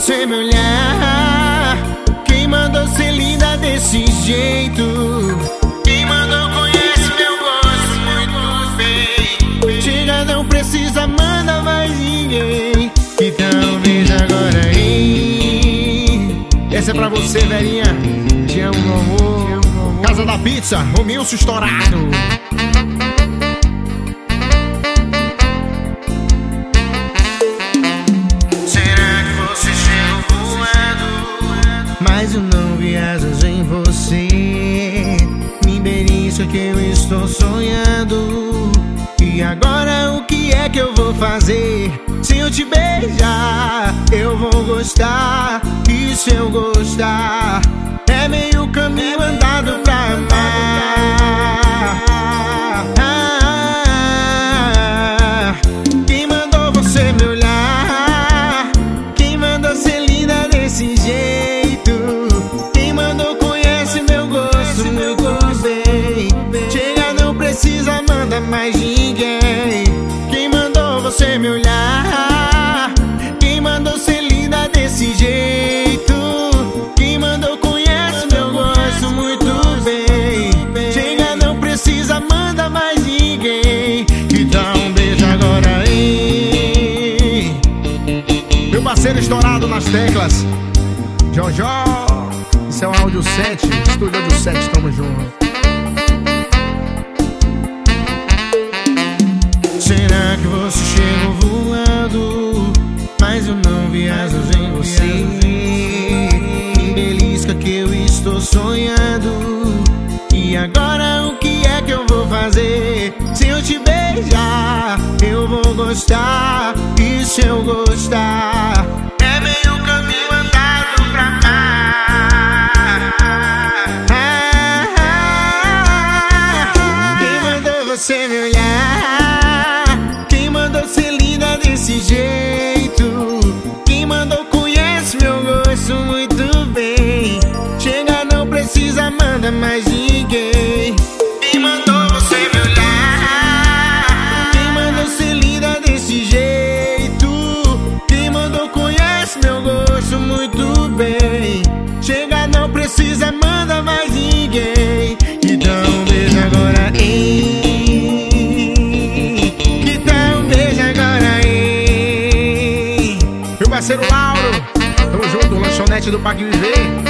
você me olhar? Quem mandou ser linda desse jeito? Quem mandou conhece meu gosto muito bem? Chega, não precisa, manda mais ninguém. Então veja agora aí. Essa é pra você, velhinha. Te amo, amor. Casa da Pizza, Romilson estourado. Belisca que eu estou sonhando. E agora o que é que eu vou fazer? Se eu te beijar, eu vou gostar. E se eu gostar, é meio caminho andado pra amar. Precisa, manda mais ninguém. Quem mandou você me olhar? Quem mandou ser linda desse jeito? Quem mandou conhece meu gosto muito bem. Chega, não precisa, manda mais ninguém. Então um beijo agora aí. Meu parceiro estourado nas teclas. Jojó. Isso é um áudio 7. Estúdio áudio 7, tamo junto. Sonhando. E agora o que é que eu vou fazer? Se eu te beijar, eu vou gostar. E se eu gostar, é meio caminho andado pra amar. Quem mandou você me olhar? Quem mandou ser linda desse jeito? Quem mandou bem. Chega, não precisa, manda mais ninguém. Então beija agora, ei. Que tal um beijo agora, ei. Meu parceiro Lauro. Tamo junto, lanchonete do Parque Viver.